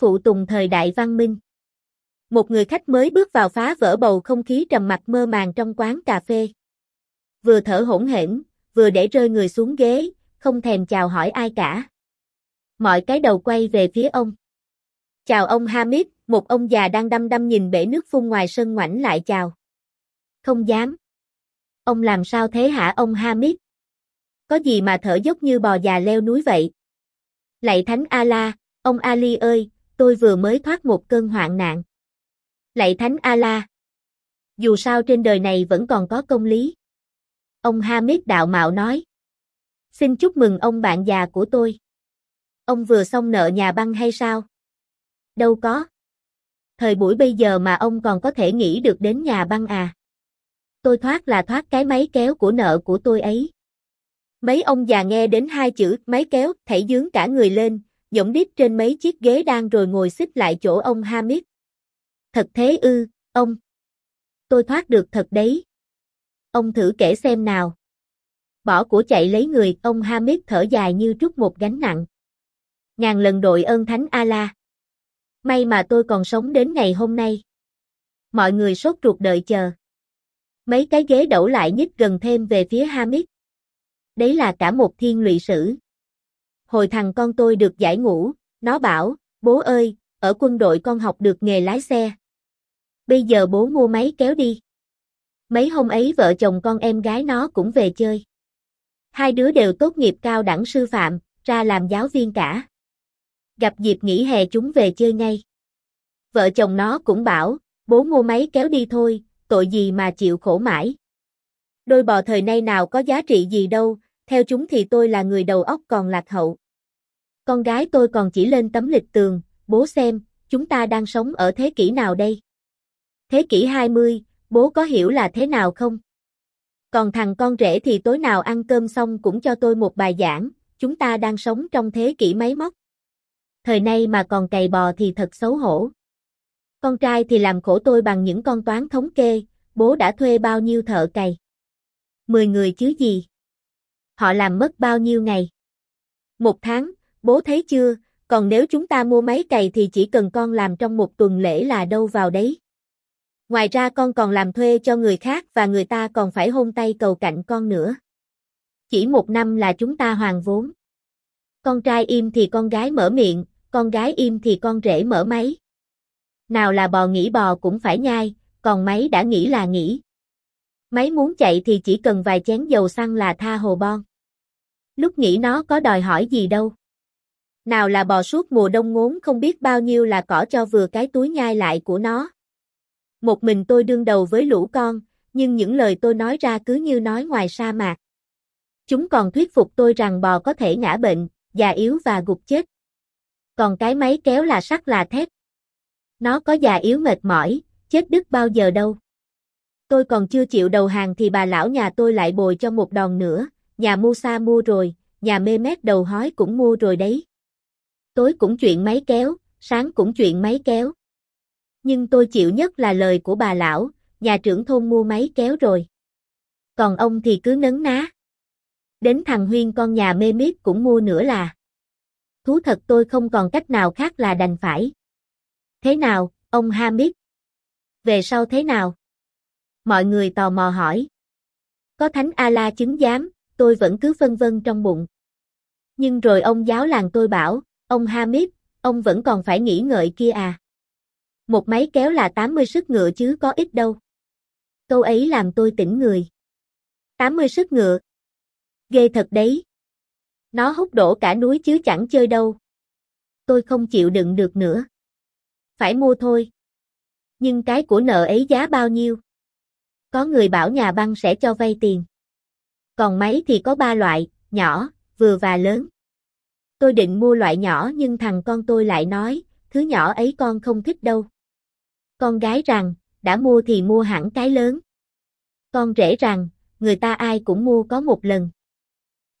phụ tùng thời đại văn minh. Một người khách mới bước vào phá vỡ bầu không khí trầm mặc mơ màng trong quán cà phê. Vừa thở hỗn hển, vừa để rơi người xuống ghế, không thèm chào hỏi ai cả. Mọi cái đầu quay về phía ông. Chào ông Hamid, một ông già đang đăm đăm nhìn bể nước phun ngoài sân ngoảnh lại chào. Không dám. Ông làm sao thế hả ông Hamid? Có gì mà thở dốc như bò già leo núi vậy? Lạy Thánh Ala, ông Ali ơi, tôi vừa mới thoát một cơn hoạn nạn. Lạy Thánh A-la. Dù sao trên đời này vẫn còn có công lý. Ông Hamid đạo mạo nói. Xin chúc mừng ông bạn già của tôi. Ông vừa xong nợ nhà băng hay sao? Đâu có. Thời buổi bây giờ mà ông còn có thể nghĩ được đến nhà băng à? Tôi thoát là thoát cái máy kéo của nợ của tôi ấy. Mấy ông già nghe đến hai chữ máy kéo, thảy dướng cả người lên, dỗng đít trên mấy chiếc ghế đang rồi ngồi xích lại chỗ ông Hamid. Thật thế ư, ông. Tôi thoát được thật đấy. Ông thử kể xem nào. Bỏ của chạy lấy người, ông Hamid thở dài như trút một gánh nặng. Ngàn lần đội ơn Thánh A-la. May mà tôi còn sống đến ngày hôm nay. Mọi người sốt ruột đợi chờ. Mấy cái ghế đổ lại nhích gần thêm về phía Hamid. Đấy là cả một thiên lụy sử. Hồi thằng con tôi được giải ngũ, nó bảo, bố ơi, ở quân đội con học được nghề lái xe. Bây giờ bố mua máy kéo đi. Mấy hôm ấy vợ chồng con em gái nó cũng về chơi. Hai đứa đều tốt nghiệp cao đẳng sư phạm, ra làm giáo viên cả. Gặp dịp nghỉ hè chúng về chơi ngay. Vợ chồng nó cũng bảo, bố mua máy kéo đi thôi, tội gì mà chịu khổ mãi. Đôi bò thời nay nào có giá trị gì đâu, theo chúng thì tôi là người đầu óc còn lạc hậu. Con gái tôi còn chỉ lên tấm lịch tường, bố xem, chúng ta đang sống ở thế kỷ nào đây? Thế kỷ 20, bố có hiểu là thế nào không? Còn thằng con rể thì tối nào ăn cơm xong cũng cho tôi một bài giảng, chúng ta đang sống trong thế kỷ máy móc. Thời nay mà còn cày bò thì thật xấu hổ. Con trai thì làm khổ tôi bằng những con toán thống kê, bố đã thuê bao nhiêu thợ cày. Mười người chứ gì. Họ làm mất bao nhiêu ngày. Một tháng, bố thấy chưa, còn nếu chúng ta mua máy cày thì chỉ cần con làm trong một tuần lễ là đâu vào đấy. Ngoài ra con còn làm thuê cho người khác và người ta còn phải hôn tay cầu cạnh con nữa. Chỉ một năm là chúng ta hoàn vốn. Con trai im thì con gái mở miệng, con gái im thì con rể mở máy. Nào là bò nghỉ bò cũng phải nhai, còn máy đã nghỉ là nghỉ. Máy muốn chạy thì chỉ cần vài chén dầu xăng là tha hồ bon. Lúc nghĩ nó có đòi hỏi gì đâu. Nào là bò suốt mùa đông ngốn không biết bao nhiêu là cỏ cho vừa cái túi nhai lại của nó. Một mình tôi đương đầu với lũ con, nhưng những lời tôi nói ra cứ như nói ngoài sa mạc. Chúng còn thuyết phục tôi rằng bò có thể ngã bệnh, già yếu và gục chết. Còn cái máy kéo là sắt là thép. Nó có già yếu mệt mỏi, chết đứt bao giờ đâu. Tôi còn chưa chịu đầu hàng thì bà lão nhà tôi lại bồi cho một đòn nữa, nhà Musa mua rồi, nhà mê mét đầu hói cũng mua rồi đấy. Tối cũng chuyện máy kéo, sáng cũng chuyện máy kéo. Nhưng tôi chịu nhất là lời của bà lão, nhà trưởng thôn mua máy kéo rồi. Còn ông thì cứ nấn ná. Đến thằng Huyên con nhà mê miết cũng mua nữa là. Thú thật tôi không còn cách nào khác là đành phải. Thế nào, ông Hamid? Về sau thế nào? Mọi người tò mò hỏi. Có thánh A-la chứng giám, tôi vẫn cứ phân vân trong bụng. Nhưng rồi ông giáo làng tôi bảo, ông Hamid, ông vẫn còn phải nghĩ ngợi kia à. Một máy kéo là 80 sức ngựa chứ có ít đâu. Câu ấy làm tôi tỉnh người. 80 sức ngựa. Ghê thật đấy. Nó hút đổ cả núi chứ chẳng chơi đâu. Tôi không chịu đựng được nữa. Phải mua thôi. Nhưng cái của nợ ấy giá bao nhiêu? Có người bảo nhà băng sẽ cho vay tiền. Còn máy thì có ba loại, nhỏ, vừa và lớn. Tôi định mua loại nhỏ nhưng thằng con tôi lại nói, thứ nhỏ ấy con không thích đâu. Con gái rằng, đã mua thì mua hẳn cái lớn. Con rể rằng, người ta ai cũng mua có một lần.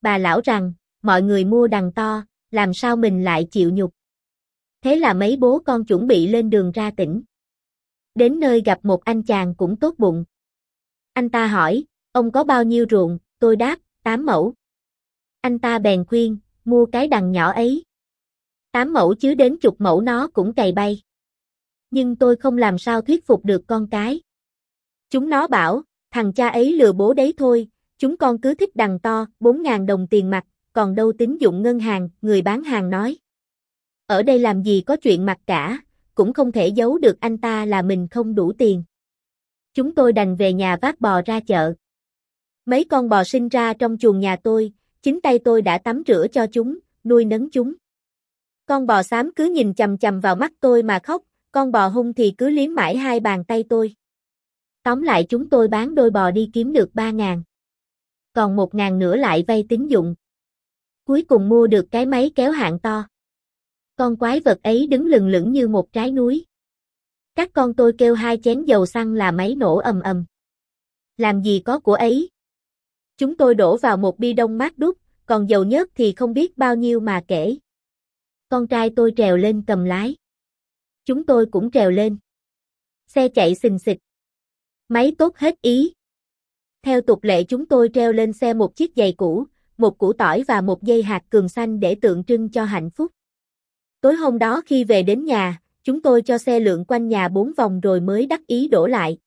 Bà lão rằng, mọi người mua đằng to, làm sao mình lại chịu nhục. Thế là mấy bố con chuẩn bị lên đường ra tỉnh. Đến nơi gặp một anh chàng cũng tốt bụng. Anh ta hỏi, ông có bao nhiêu ruộng, tôi đáp, tám mẫu. Anh ta bèn khuyên, mua cái đằng nhỏ ấy. Tám mẫu chứ đến chục mẫu nó cũng cày bay. Nhưng tôi không làm sao thuyết phục được con cái. Chúng nó bảo, thằng cha ấy lừa bố đấy thôi, chúng con cứ thích đằng to, 4.000 đồng tiền mặt, còn đâu tín dụng ngân hàng, người bán hàng nói. Ở đây làm gì có chuyện mặt cả, cũng không thể giấu được anh ta là mình không đủ tiền. Chúng tôi đành về nhà vác bò ra chợ. Mấy con bò sinh ra trong chuồng nhà tôi, chính tay tôi đã tắm rửa cho chúng, nuôi nấng chúng. Con bò xám cứ nhìn chầm chầm vào mắt tôi mà khóc, con bò hung thì cứ liếm mãi hai bàn tay tôi. Tóm lại chúng tôi bán đôi bò đi kiếm được 3 ngàn. Còn 1 ngàn nữa lại vay tín dụng. Cuối cùng mua được cái máy kéo hạng to. Con quái vật ấy đứng lừng lững như một trái núi. Các con tôi kêu hai chén dầu xăng là máy nổ ầm ầm. Làm gì có của ấy. Chúng tôi đổ vào một bi đông mát đúc, còn dầu nhớt thì không biết bao nhiêu mà kể. Con trai tôi trèo lên cầm lái. Chúng tôi cũng trèo lên. Xe chạy xình xịch. Máy tốt hết ý. Theo tục lệ chúng tôi treo lên xe một chiếc giày cũ, một củ tỏi và một dây hạt cường xanh để tượng trưng cho hạnh phúc. Tối hôm đó khi về đến nhà, chúng tôi cho xe lượn quanh nhà bốn vòng rồi mới đắc ý đổ lại.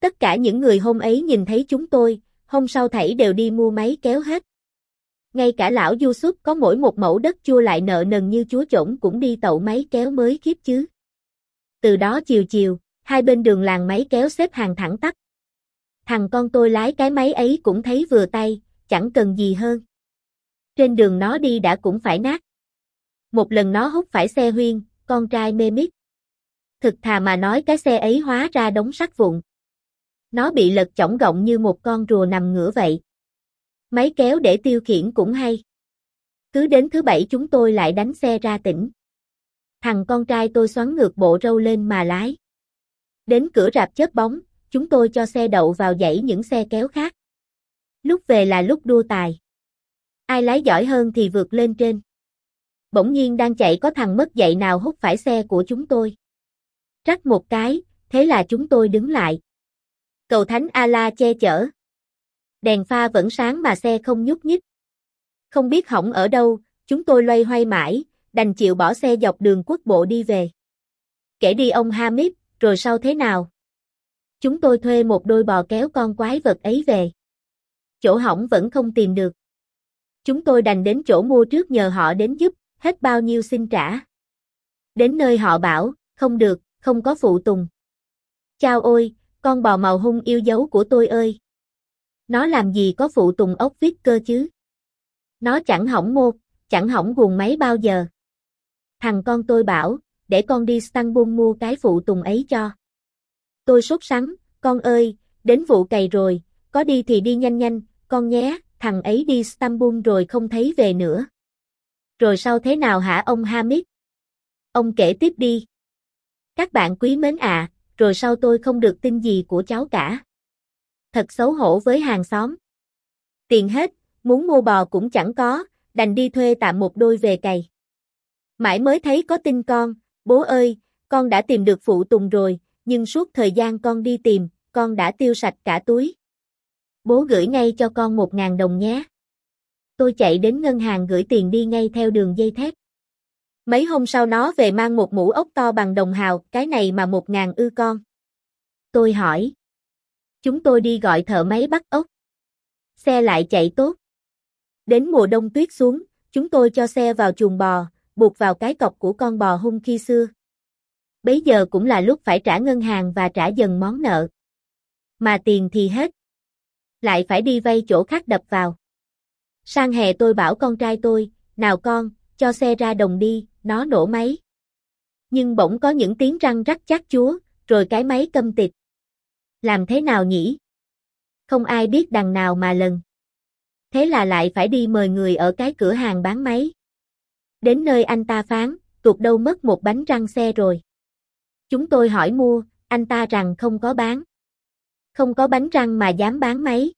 Tất cả những người hôm ấy nhìn thấy chúng tôi, hôm sau thảy đều đi mua máy kéo hết. Ngay cả lão Du Súp có mỗi một mẫu đất chua lại nợ nần như chúa chổng cũng đi tậu máy kéo mới khiếp chứ. Từ đó chiều chiều, hai bên đường làng máy kéo xếp hàng thẳng tắp. Thằng con tôi lái cái máy ấy cũng thấy vừa tay, chẳng cần gì hơn. Trên đường nó đi đã cũng phải nát. Một lần nó hút phải xe huyên, con trai mê mít. Thực thà mà nói cái xe ấy hóa ra đống sắt vụn. Nó bị lật chỏng gọng như một con rùa nằm ngửa vậy. Máy kéo để tiêu khiển cũng hay. Cứ đến thứ bảy chúng tôi lại đánh xe ra tỉnh. Thằng con trai tôi xoắn ngược bộ râu lên mà lái. Đến cửa rạp chớp bóng, chúng tôi cho xe đậu vào dãy những xe kéo khác. Lúc về là lúc đua tài. Ai lái giỏi hơn thì vượt lên trên. Bỗng nhiên đang chạy có thằng mất dạy nào hút phải xe của chúng tôi. Rắc một cái, thế là chúng tôi đứng lại. Cầu thánh A-la che chở. Đèn pha vẫn sáng mà xe không nhúc nhích. Không biết hỏng ở đâu, chúng tôi loay hoay mãi, đành chịu bỏ xe dọc đường quốc bộ đi về. Kể đi ông Hamid, rồi sau thế nào? Chúng tôi thuê một đôi bò kéo con quái vật ấy về. Chỗ hỏng vẫn không tìm được. Chúng tôi đành đến chỗ mua trước nhờ họ đến giúp, hết bao nhiêu xin trả. Đến nơi họ bảo, không được, không có phụ tùng. Chao ôi, con bò màu hung yêu dấu của tôi ơi. Nó làm gì có phụ tùng ốc vít cơ chứ? Nó chẳng hỏng một, chẳng hỏng guồng máy bao giờ. Thằng con tôi bảo, để con đi Istanbul mua cái phụ tùng ấy cho. Tôi sốt sắng, con ơi, đến vụ cày rồi, có đi thì đi nhanh nhanh, con nhé, thằng ấy đi Istanbul rồi không thấy về nữa. Rồi sau thế nào hả ông Hamid? Ông kể tiếp đi. Các bạn quý mến ạ, à, rồi sau tôi không được tin gì của cháu cả. Thật xấu hổ với hàng xóm. Tiền hết, muốn mua bò cũng chẳng có, đành đi thuê tạm một đôi về cày. Mãi mới thấy có tin con, bố ơi, con đã tìm được phụ tùng rồi, nhưng suốt thời gian con đi tìm, con đã tiêu sạch cả túi. Bố gửi ngay cho con một ngàn đồng nhé. Tôi chạy đến ngân hàng gửi tiền đi ngay theo đường dây thép. Mấy hôm sau nó về mang một mũ ốc to bằng đồng hào, cái này mà một ngàn ư con. Tôi hỏi. Chúng tôi đi gọi thợ máy bắt ốc. Xe lại chạy tốt. Đến mùa đông tuyết xuống, chúng tôi cho xe vào chuồng bò, buộc vào cái cọc của con bò hung khi xưa. Bấy giờ cũng là lúc phải trả ngân hàng và trả dần món nợ. Mà tiền thì hết. Lại phải đi vay chỗ khác đập vào. Sang hè tôi bảo con trai tôi, nào con, cho xe ra đồng đi, nó nổ máy. Nhưng bỗng có những tiếng răng rắc chát chúa, rồi cái máy câm tịt. Làm thế nào nhỉ? Không ai biết đằng nào mà lần. Thế là lại phải đi mời người ở cái cửa hàng bán máy. Đến nơi anh ta phán, tuột đâu mất một bánh răng xe rồi. Chúng tôi hỏi mua, anh ta rằng không có bán. Không có bánh răng mà dám bán máy.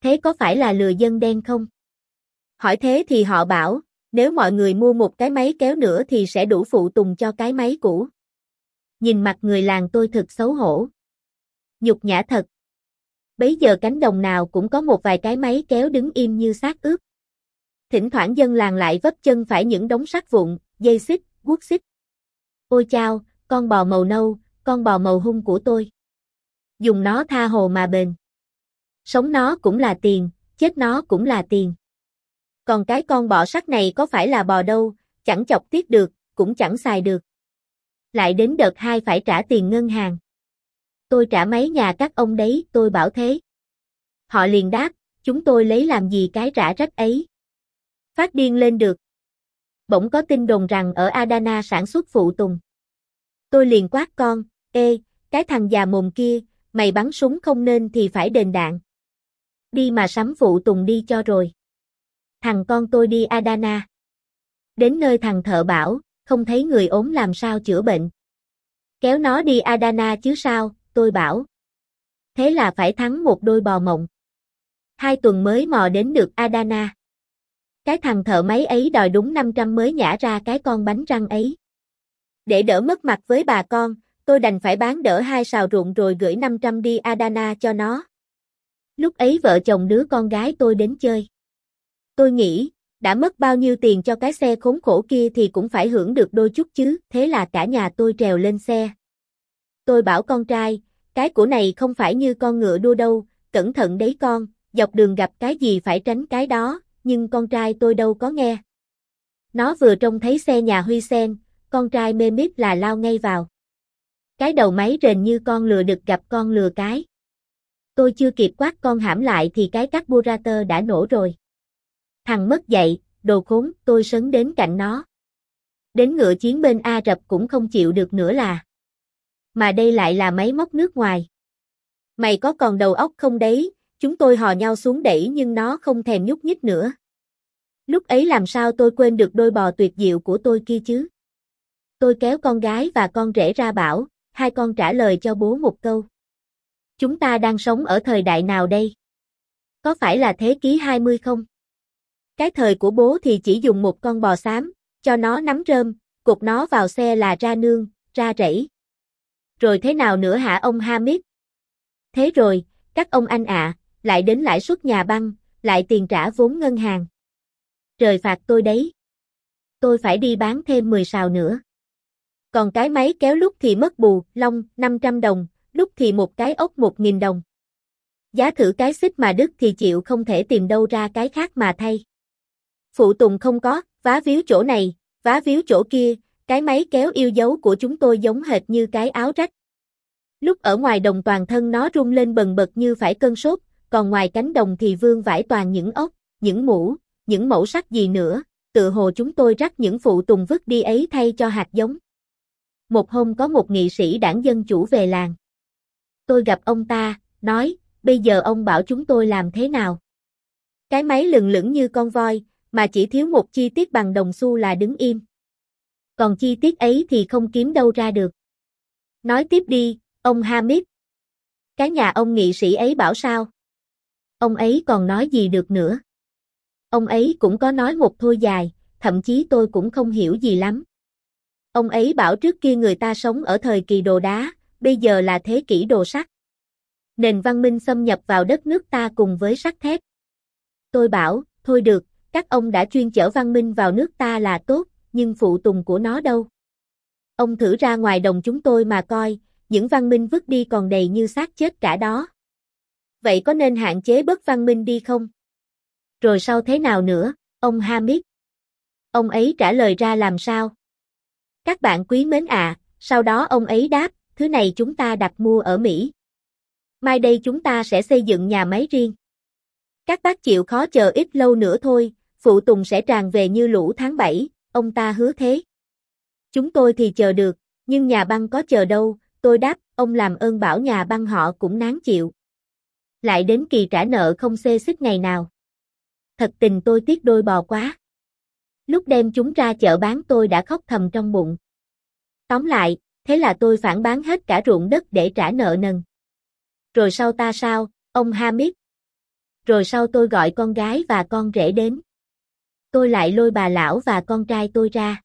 Thế có phải là lừa dân đen không? Hỏi thế thì họ bảo, nếu mọi người mua một cái máy kéo nữa thì sẽ đủ phụ tùng cho cái máy cũ. Nhìn mặt người làng tôi thật xấu hổ. Nhục nhã thật. Bấy giờ cánh đồng nào cũng có một vài cái máy kéo đứng im như xác ướp. Thỉnh thoảng dân làng lại vấp chân phải những đống sắt vụn, dây xích, guốc xích. Ôi chao, con bò màu nâu, con bò màu hung của tôi. Dùng nó tha hồ mà bền. Sống nó cũng là tiền, chết nó cũng là tiền. Còn cái con bọ sắt này có phải là bò đâu, chẳng chọc tiết được, cũng chẳng xài được. Lại đến đợt hai phải trả tiền ngân hàng. Tôi trả mấy nhà các ông đấy, tôi bảo thế. Họ liền đáp, chúng tôi lấy làm gì cái rã rách ấy. Phát điên lên được. Bỗng có tin đồn rằng ở Adana sản xuất phụ tùng. Tôi liền quát con, ê, cái thằng già mồm kia, mày bắn súng không nên thì phải đền đạn. Đi mà sắm phụ tùng đi cho rồi. Thằng con tôi đi Adana. Đến nơi thằng thợ bảo, không thấy người ốm làm sao chữa bệnh. Kéo nó đi Adana chứ sao, tôi bảo. Thế là phải thắng một đôi bò mộng. Hai tuần mới mò đến được Adana. Cái thằng thợ máy ấy đòi đúng 500 mới nhả ra cái con bánh răng ấy. Để đỡ mất mặt với bà con, tôi đành phải bán đỡ hai sào ruộng rồi gửi 500 đi Adana cho nó. Lúc ấy vợ chồng đứa con gái tôi đến chơi. Tôi nghĩ, đã mất bao nhiêu tiền cho cái xe khốn khổ kia thì cũng phải hưởng được đôi chút chứ, thế là cả nhà tôi trèo lên xe. Tôi bảo con trai, cái của này không phải như con ngựa đua đâu, cẩn thận đấy con, dọc đường gặp cái gì phải tránh cái đó, nhưng con trai tôi đâu có nghe. Nó vừa trông thấy xe nhà Huy Sen, con trai mê mít là lao ngay vào. Cái đầu máy rền như con lừa đực gặp con lừa cái. Tôi chưa kịp quát con hãm lại thì cái carburator đã nổ rồi. Thằng mất dậy, đồ khốn, tôi sấn đến cạnh nó. Đến ngựa chiến bên A rập cũng không chịu được nữa là. Mà đây lại là máy móc nước ngoài. Mày có còn đầu óc không đấy, chúng tôi hò nhau xuống đẩy nhưng nó không thèm nhúc nhích nữa. Lúc ấy làm sao tôi quên được đôi bò tuyệt diệu của tôi kia chứ? Tôi kéo con gái và con rể ra bảo, hai con trả lời cho bố một câu. Chúng ta đang sống ở thời đại nào đây? Có phải là thế kỷ 20 không? Cái thời của bố thì chỉ dùng một con bò xám, cho nó nắm rơm, cột nó vào xe là ra nương, ra rẫy. Rồi thế nào nữa hả ông Hamid? Thế rồi, các ông anh ạ, lại đến lãi suất nhà băng, lại tiền trả vốn ngân hàng. Trời phạt tôi đấy. Tôi phải đi bán thêm 10 sào nữa. Còn cái máy kéo lúc thì mất bù, long, 500 đồng, lúc thì một cái ốc 1.000 đồng. Giá thử cái xích mà đứt thì chịu không thể tìm đâu ra cái khác mà thay. Phụ tùng không có, vá víu chỗ này, vá víu chỗ kia, cái máy kéo yêu dấu của chúng tôi giống hệt như cái áo rách. Lúc ở ngoài đồng toàn thân nó rung lên bần bật như phải cơn sốt, còn ngoài cánh đồng thì vương vải toàn những ốc, những mũ, những mẫu sắc gì nữa, tự hồ chúng tôi rắc những phụ tùng vứt đi ấy thay cho hạt giống. Một hôm có một nghị sĩ đảng dân chủ về làng. Tôi gặp ông ta, nói, bây giờ ông bảo chúng tôi làm thế nào? Cái máy lừng lững như con voi, mà chỉ thiếu một chi tiết bằng đồng xu là đứng im. Còn chi tiết ấy thì không kiếm đâu ra được. Nói tiếp đi, ông Hamid. Cái nhà ông nghị sĩ ấy bảo sao? Ông ấy còn nói gì được nữa? Ông ấy cũng có nói một thôi dài, thậm chí tôi cũng không hiểu gì lắm. Ông ấy bảo trước kia người ta sống ở thời kỳ đồ đá, bây giờ là thế kỷ đồ sắt. Nền văn minh xâm nhập vào đất nước ta cùng với sắt thép. Tôi bảo, thôi được, các ông đã chuyên chở văn minh vào nước ta là tốt, nhưng phụ tùng của nó đâu? Ông thử ra ngoài đồng chúng tôi mà coi, những văn minh vứt đi còn đầy như xác chết cả đó. Vậy có nên hạn chế bớt văn minh đi không? Rồi sau thế nào nữa, ông Hamid? Ông ấy trả lời ra làm sao? Các bạn quý mến ạ, à, sau đó ông ấy đáp, thứ này chúng ta đặt mua ở Mỹ. Mai đây chúng ta sẽ xây dựng nhà máy riêng. Các bác chịu khó chờ ít lâu nữa thôi, phụ tùng sẽ tràn về như lũ tháng 7, ông ta hứa thế. Chúng tôi thì chờ được, nhưng nhà băng có chờ đâu, tôi đáp, ông làm ơn bảo nhà băng họ cũng nán chịu. Lại đến kỳ trả nợ không xê xích ngày nào. Thật tình tôi tiếc đôi bò quá. Lúc đem chúng ra chợ bán tôi đã khóc thầm trong bụng. Tóm lại, thế là tôi phản bán hết cả ruộng đất để trả nợ nần. Rồi sau ta sao, ông Hamid? Rồi sau tôi gọi con gái và con rể đến. Tôi lại lôi bà lão và con trai tôi ra.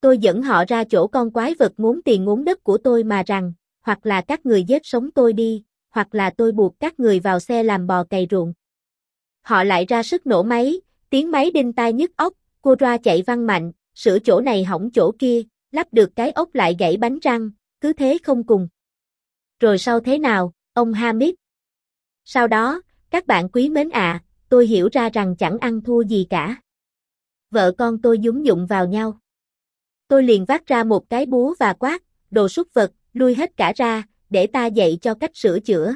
Tôi dẫn họ ra chỗ con quái vật muốn tiền ngốn đất của tôi mà rằng, hoặc là các người giết sống tôi đi, hoặc là tôi buộc các người vào xe làm bò cày ruộng. Họ lại ra sức nổ máy, tiếng máy đinh tai nhức óc, cô ra chạy văng mạnh, sửa chỗ này hỏng chỗ kia, lắp được cái ốc lại gãy bánh răng, cứ thế không cùng. Rồi sau thế nào, ông Hamid? Sau đó, các bạn quý mến ạ, tôi hiểu ra rằng chẳng ăn thua gì cả. Vợ con tôi dúng dụng vào nhau. Tôi liền vác ra một cái búa và quát, đồ súc vật, lui hết cả ra, để ta dạy cho cách sửa chữa.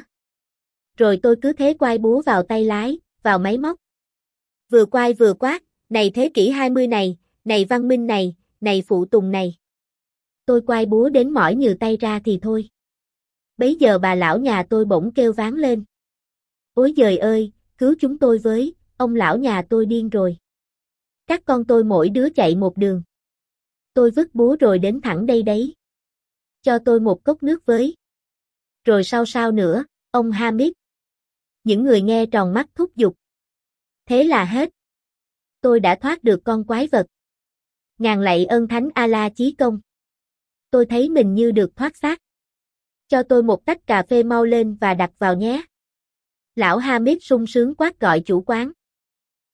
Rồi tôi cứ thế quay búa vào tay lái, vào máy móc. Vừa quay vừa quát, này thế kỷ 20 này, này văn minh này, này phụ tùng này. Tôi quay búa đến mỏi nhừ tay ra thì thôi. Bấy giờ bà lão nhà tôi bỗng kêu ván lên. Ôi giời ơi, cứu chúng tôi với, ông lão nhà tôi điên rồi. Các con tôi mỗi đứa chạy một đường. Tôi vứt búa rồi đến thẳng đây đấy. Cho tôi một cốc nước với. Rồi sau sao nữa, ông Hamid. Những người nghe tròn mắt thúc giục. Thế là hết. Tôi đã thoát được con quái vật. Ngàn lạy ơn thánh A-la chí công. Tôi thấy mình như được thoát xác. Cho tôi một tách cà phê mau lên và đặt vào nhé. Lão Hamid sung sướng quát gọi chủ quán.